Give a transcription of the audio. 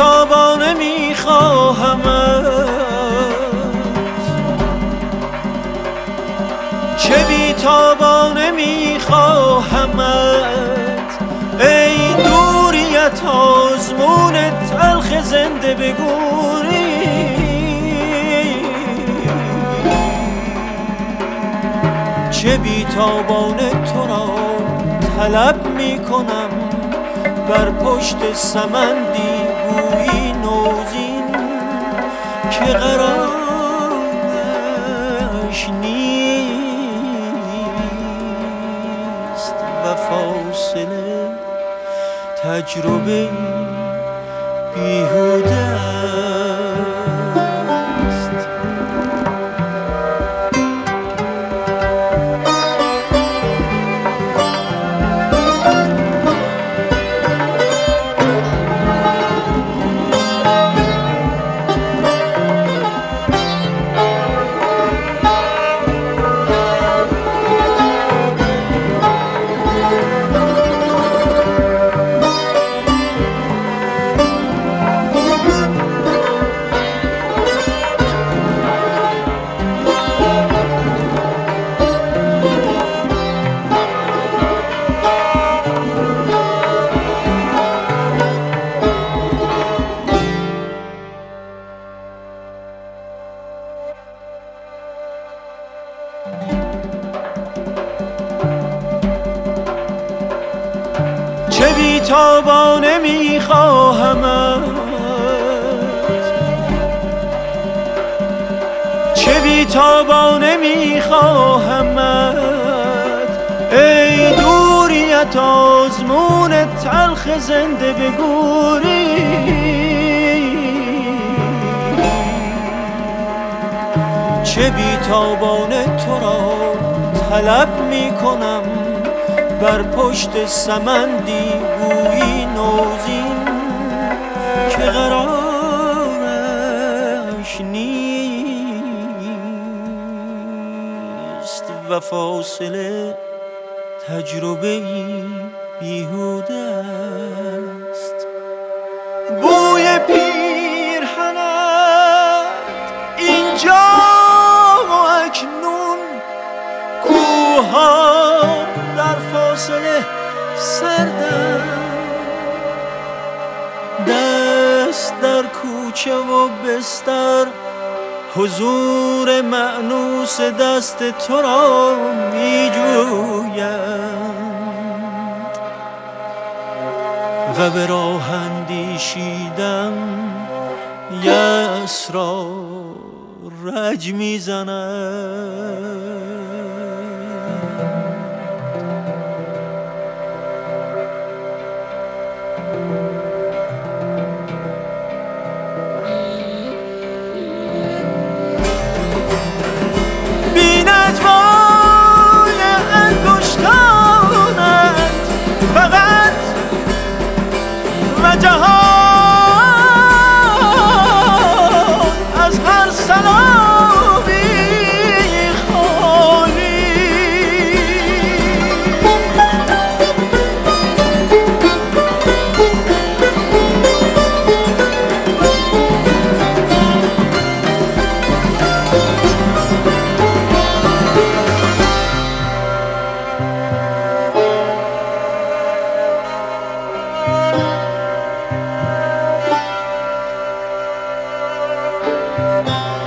بیتابانه میخواهمت چه بیتابانه میخواهمت ای دوریت آزمون تلخ زنده بگوری. چه بیتابانه تو را طلب می‌کنم بر پشت سمندی که قرارش نیست و فاصله تجربه بیهوده بیتابانه میخواهمت چه بیتابانه میخواهمت ای دوریت آزمون تلخ زنده بگوری. چه بیتابانه تو را طلب می‌کنم. بر پشت سمندی گویی نوزین که قرارش نیست و فاصله تجربه بیهوده است. بوی پیرهنت سردم. دست در کوچه و بستر. حضور معنوس دست تو را می جویند و به راه اندیشیدن یأس را رج می‌زند. Música